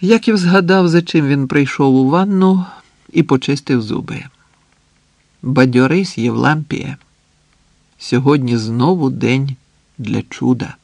Яків згадав, за чим він прийшов у ванну і почистив зуби. Бадьорись Євлампіє. Сьогодні знову день для чуда.